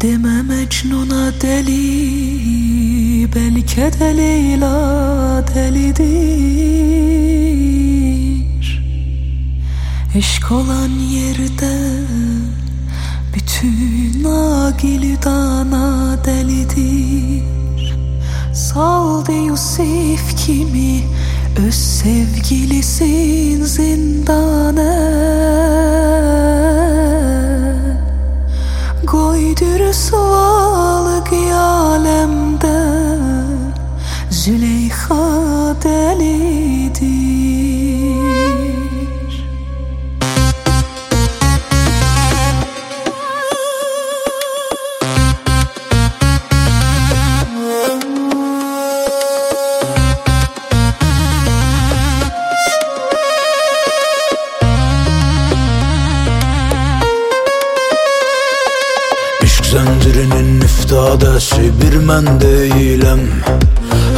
Deme Mecnun'a deli Belki de Leyla delidir. Eşk olan yerde Bütün agili dana delidir. Saldı Yusuf kimi Öz sevgilisin zindana Züleyha delidir İşq zəncirinin iftadəsi bir mən deyiləm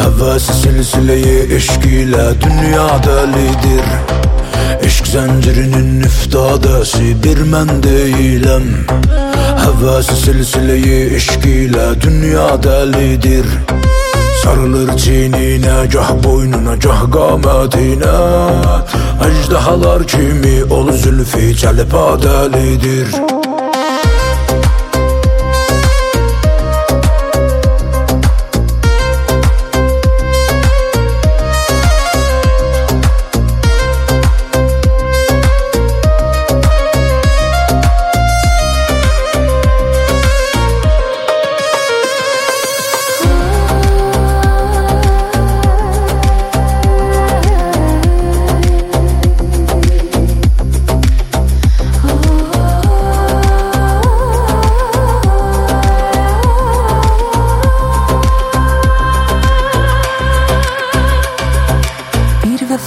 Həvəsi silsiləyi eşq ilə dünya dəlidir İşq zəncirinin iftadəsi bir mən deyiləm Həvəsi silsiləyi eşq ilə dünya dəlidir Sarılır çininə, gah boynuna, gah qamətinə Əcdahalar kimi ol zülfi çəlib adəlidir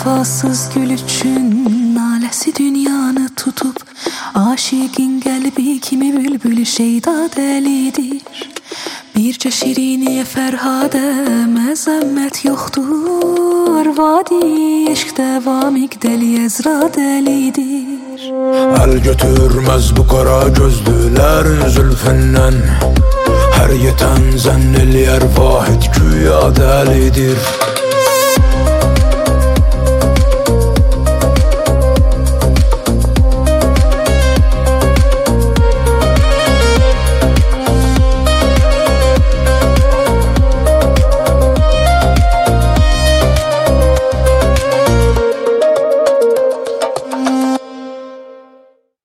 Vəfasız gül üçün naləsi dünyanı tutub Aşiqin qəlbi kimi bülbül şeyda dəlidir Bircə şiriniyə Fərhadə məzəmmət yoxdur Vadi eşqdə vamik dəli əzra dəlidir Əl götürməz bu qara gözlülər zülfündən Hər yetən zənn eləyər vahid güya dəlidir.